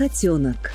Котенок.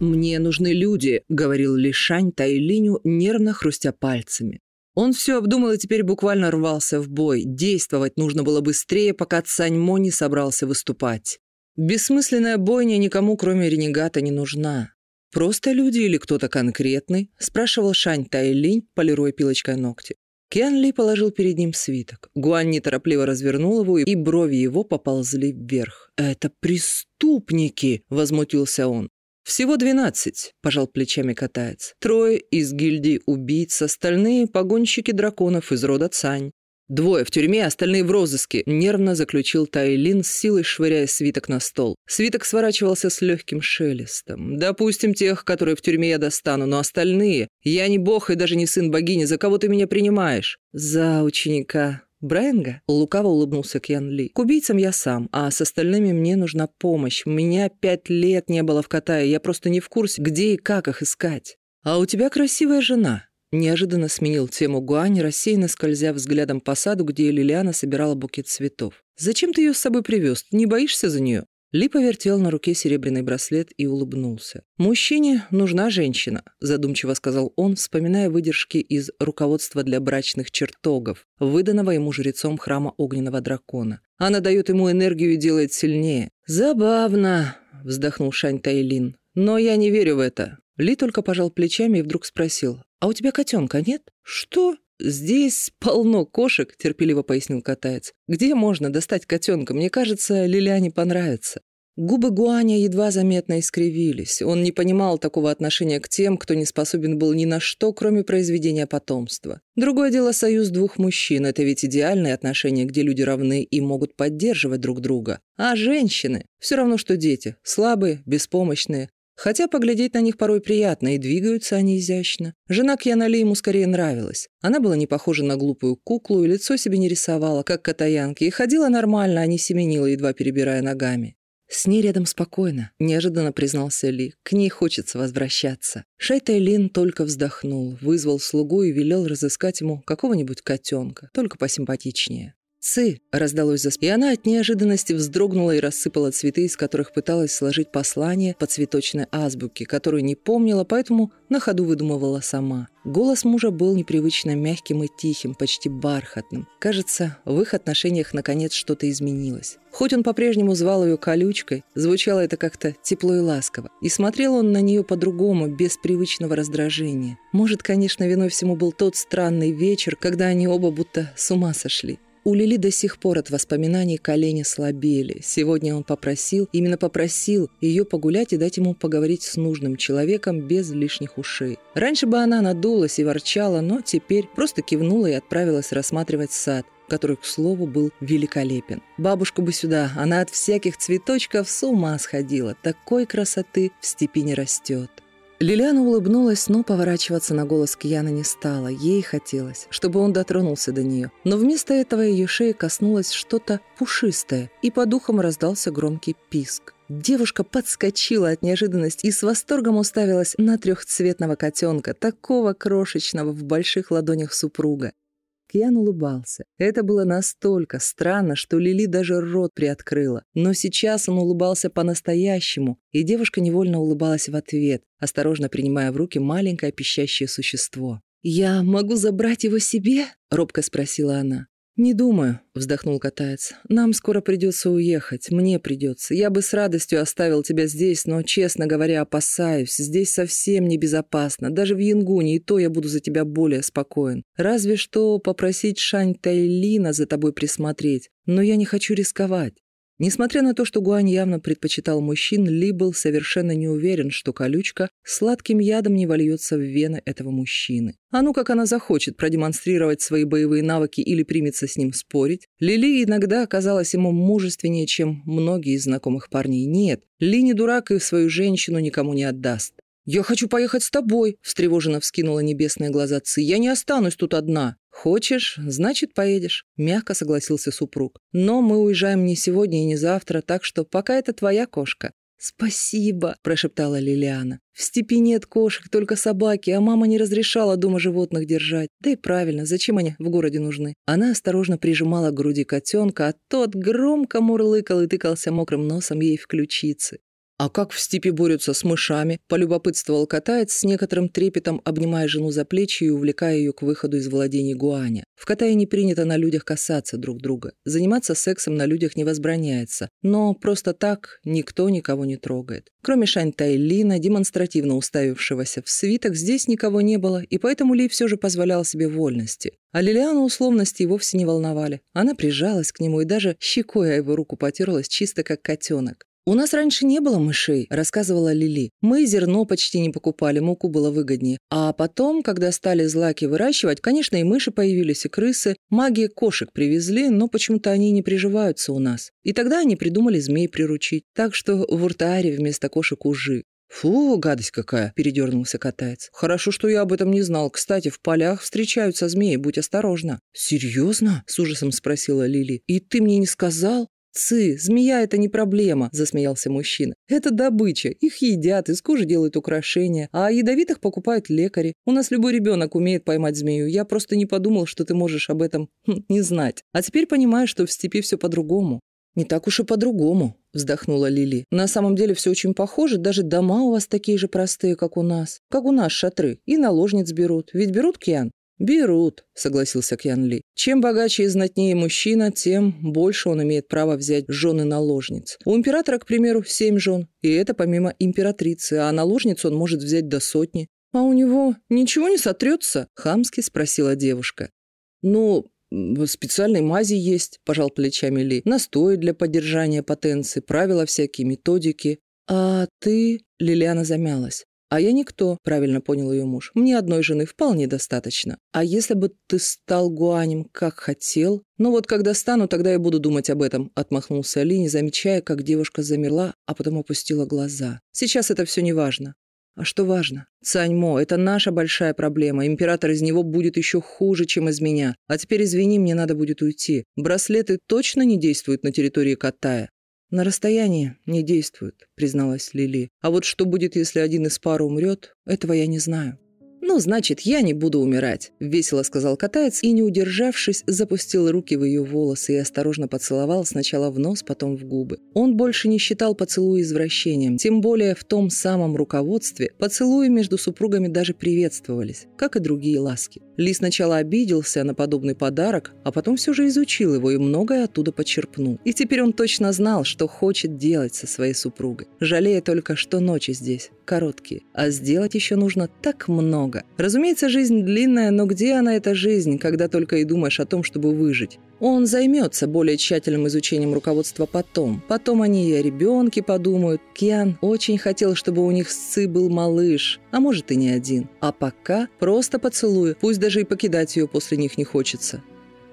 «Мне нужны люди», — говорил Лишань Тайлиню, нервно хрустя пальцами. Он все обдумал и теперь буквально рвался в бой. Действовать нужно было быстрее, пока Цаньмо не собрался выступать. Бессмысленная бойня никому, кроме ренегата, не нужна. «Просто люди или кто-то конкретный?» – спрашивал Шань Тайлинь, полируя пилочкой ногти. Киан Ли положил перед ним свиток. Гуань неторопливо развернул его, и брови его поползли вверх. «Это преступники!» – возмутился он. «Всего двенадцать», – пожал плечами катаец. «Трое из гильдии убийц, остальные – погонщики драконов из рода Цань. Двое в тюрьме, остальные в розыске», – нервно заключил Тайлин, с силой швыряя свиток на стол. Свиток сворачивался с легким шелестом. «Допустим, тех, которые в тюрьме я достану, но остальные... Я не бог и даже не сын богини, за кого ты меня принимаешь?» «За ученика», Брайанга лукаво улыбнулся Кьян Ли. «К убийцам я сам, а с остальными мне нужна помощь. Меня пять лет не было в Катае, я просто не в курсе, где и как их искать. А у тебя красивая жена. Неожиданно сменил тему Гуань, рассеянно скользя взглядом по саду, где Лилиана собирала букет цветов. «Зачем ты ее с собой привез? Не боишься за нее?» Ли повертел на руке серебряный браслет и улыбнулся. «Мужчине нужна женщина», – задумчиво сказал он, вспоминая выдержки из руководства для брачных чертогов, выданного ему жрецом храма огненного дракона. «Она дает ему энергию и делает сильнее». «Забавно», – вздохнул Шань Тайлин. «Но я не верю в это». Ли только пожал плечами и вдруг спросил. «А у тебя котенка нет?» «Что?» «Здесь полно кошек», — терпеливо пояснил катаец. «Где можно достать котенка? Мне кажется, Лилиане понравится». Губы Гуаня едва заметно искривились. Он не понимал такого отношения к тем, кто не способен был ни на что, кроме произведения потомства. Другое дело союз двух мужчин. Это ведь идеальные отношения, где люди равны и могут поддерживать друг друга. А женщины? Все равно, что дети. Слабые, беспомощные. Хотя поглядеть на них порой приятно, и двигаются они изящно. Жена Кьянали ему скорее нравилась. Она была не похожа на глупую куклу, и лицо себе не рисовала, как катаянки, и ходила нормально, а не семенила, едва перебирая ногами. «С ней рядом спокойно», — неожиданно признался Ли. «К ней хочется возвращаться». Шайтай Лин только вздохнул, вызвал слугу и велел разыскать ему какого-нибудь котенка, только посимпатичнее. «Цы!» — раздалось за спиной, и она от неожиданности вздрогнула и рассыпала цветы, из которых пыталась сложить послание по цветочной азбуке, которую не помнила, поэтому на ходу выдумывала сама. Голос мужа был непривычно мягким и тихим, почти бархатным. Кажется, в их отношениях наконец что-то изменилось. Хоть он по-прежнему звал ее колючкой, звучало это как-то тепло и ласково. И смотрел он на нее по-другому, без привычного раздражения. Может, конечно, виной всему был тот странный вечер, когда они оба будто с ума сошли. У Лили до сих пор от воспоминаний колени слабели. Сегодня он попросил, именно попросил, ее погулять и дать ему поговорить с нужным человеком без лишних ушей. Раньше бы она надулась и ворчала, но теперь просто кивнула и отправилась рассматривать сад, который, к слову, был великолепен. Бабушку бы сюда, она от всяких цветочков с ума сходила. Такой красоты в степи не растет. Лилиана улыбнулась, но поворачиваться на голос Кьяна не стала. Ей хотелось, чтобы он дотронулся до нее. Но вместо этого ее шеи коснулось что-то пушистое, и по духам раздался громкий писк. Девушка подскочила от неожиданности и с восторгом уставилась на трехцветного котенка, такого крошечного в больших ладонях супруга. Кьян улыбался. Это было настолько странно, что Лили даже рот приоткрыла. Но сейчас он улыбался по-настоящему, и девушка невольно улыбалась в ответ, осторожно принимая в руки маленькое пищащее существо. «Я могу забрать его себе?» — робко спросила она. «Не думаю», — вздохнул катаец. «Нам скоро придется уехать. Мне придется. Я бы с радостью оставил тебя здесь, но, честно говоря, опасаюсь. Здесь совсем небезопасно. Даже в Янгуне и то я буду за тебя более спокоен. Разве что попросить Шань Тайлина за тобой присмотреть. Но я не хочу рисковать. Несмотря на то, что Гуань явно предпочитал мужчин, Ли был совершенно не уверен, что колючка сладким ядом не вольется в вены этого мужчины. А ну как она захочет продемонстрировать свои боевые навыки или примется с ним спорить. Лили иногда оказалась ему мужественнее, чем многие из знакомых парней. Нет, Ли не дурак и свою женщину никому не отдаст. «Я хочу поехать с тобой», — встревоженно вскинула небесные глаза Ци. «Я не останусь тут одна». «Хочешь, значит, поедешь», — мягко согласился супруг. «Но мы уезжаем не сегодня и не завтра, так что пока это твоя кошка». «Спасибо», — прошептала Лилиана. «В степи нет кошек, только собаки, а мама не разрешала дома животных держать. Да и правильно, зачем они в городе нужны?» Она осторожно прижимала к груди котенка, а тот громко мурлыкал и тыкался мокрым носом ей в ключицы. «А как в степи борются с мышами?» – полюбопытствовал катаец с некоторым трепетом, обнимая жену за плечи и увлекая ее к выходу из владений Гуаня. В Катае не принято на людях касаться друг друга. Заниматься сексом на людях не возбраняется. Но просто так никто никого не трогает. Кроме Шань Тайлина, демонстративно уставившегося в свиток, здесь никого не было, и поэтому Ли все же позволял себе вольности. А Лилиану условности вовсе не волновали. Она прижалась к нему и даже щекой о его руку потерлась, чисто как котенок. «У нас раньше не было мышей», — рассказывала Лили. «Мы зерно почти не покупали, муку было выгоднее. А потом, когда стали злаки выращивать, конечно, и мыши появились, и крысы. Маги кошек привезли, но почему-то они не приживаются у нас. И тогда они придумали змей приручить. Так что в Уртааре вместо кошек ужи. «Фу, гадость какая!» – передернулся катаец. «Хорошо, что я об этом не знал. Кстати, в полях встречаются змеи, будь осторожна». «Серьезно?» – с ужасом спросила Лили. «И ты мне не сказал?» «Цы, змея – это не проблема», – засмеялся мужчина. «Это добыча. Их едят, из кожи делают украшения, а ядовитых покупают лекари. У нас любой ребенок умеет поймать змею. Я просто не подумал, что ты можешь об этом хм, не знать. А теперь понимаю, что в степи все по-другому». «Не так уж и по-другому», – вздохнула Лили. «На самом деле все очень похоже, даже дома у вас такие же простые, как у нас. Как у нас шатры. И наложниц берут. Ведь берут, Киан?» «Берут», — согласился Кьян Ли. «Чем богаче и знатнее мужчина, тем больше он имеет право взять жены наложниц. У императора, к примеру, семь жен, и это помимо императрицы, а наложниц он может взять до сотни. А у него ничего не сотрется?» — хамски спросила девушка. «Ну, специальной мази есть», — пожал плечами Ли. «Настои для поддержания потенции, правила всякие, методики». «А ты...» — Лилиана замялась. «А я никто», — правильно понял ее муж. «Мне одной жены вполне достаточно. А если бы ты стал гуанем, как хотел?» «Ну вот когда стану, тогда я буду думать об этом», — отмахнулся Али, не замечая, как девушка замерла, а потом опустила глаза. «Сейчас это все не важно». «А что важно? Цаньмо, это наша большая проблема. Император из него будет еще хуже, чем из меня. А теперь, извини, мне надо будет уйти. Браслеты точно не действуют на территории Катая?» «На расстоянии не действуют», — призналась Лили. «А вот что будет, если один из пары умрет, этого я не знаю». «Ну, значит, я не буду умирать», — весело сказал катаец и, не удержавшись, запустил руки в ее волосы и осторожно поцеловал сначала в нос, потом в губы. Он больше не считал поцелуи извращением, тем более в том самом руководстве поцелуи между супругами даже приветствовались, как и другие ласки. Ли сначала обиделся на подобный подарок, а потом все же изучил его и многое оттуда почерпнул. И теперь он точно знал, что хочет делать со своей супругой, жалея только, что ночи здесь короткие, а сделать еще нужно так много. Разумеется, жизнь длинная, но где она, эта жизнь, когда только и думаешь о том, чтобы выжить? Он займется более тщательным изучением руководства потом. Потом они и о ребенке подумают. Кьян очень хотел, чтобы у них с Ци был малыш, а может и не один. А пока просто поцелую, пусть даже и покидать ее после них не хочется.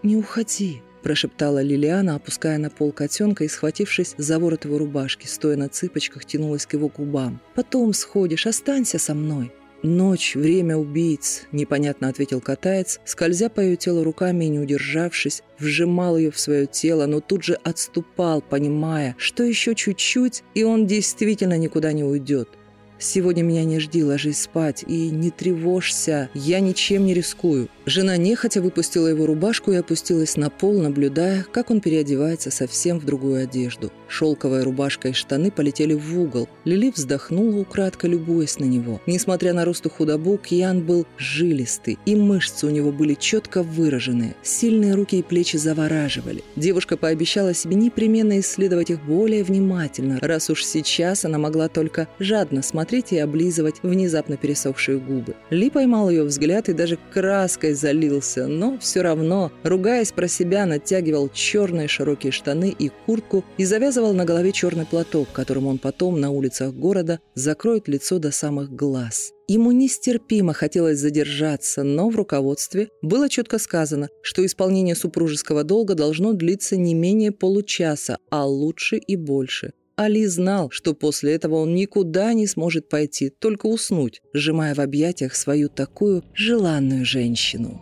«Не уходи», – прошептала Лилиана, опуская на пол котенка и, схватившись за ворот его рубашки, стоя на цыпочках, тянулась к его губам. «Потом сходишь, останься со мной». «Ночь, время убийц», — непонятно ответил катаец, скользя по ее телу руками и не удержавшись, вжимал ее в свое тело, но тут же отступал, понимая, что еще чуть-чуть, и он действительно никуда не уйдет. Сегодня меня не жди, ложись спать и не тревожься, я ничем не рискую». Жена нехотя выпустила его рубашку и опустилась на пол, наблюдая, как он переодевается совсем в другую одежду. Шелковая рубашка и штаны полетели в угол. Лили вздохнула, украдко любуясь на него. Несмотря на рост и худобу, Кьян был жилистый, и мышцы у него были четко выраженные. Сильные руки и плечи завораживали. Девушка пообещала себе непременно исследовать их более внимательно, раз уж сейчас она могла только жадно смотреть и облизывать внезапно пересохшие губы. Ли поймал ее взгляд и даже краской залился, но все равно, ругаясь про себя, натягивал черные широкие штаны и куртку и завязывал на голове черный платок, которым он потом на улицах города закроет лицо до самых глаз. Ему нестерпимо хотелось задержаться, но в руководстве было четко сказано, что исполнение супружеского долга должно длиться не менее получаса, а лучше и больше. Али знал, что после этого он никуда не сможет пойти, только уснуть, сжимая в объятиях свою такую желанную женщину.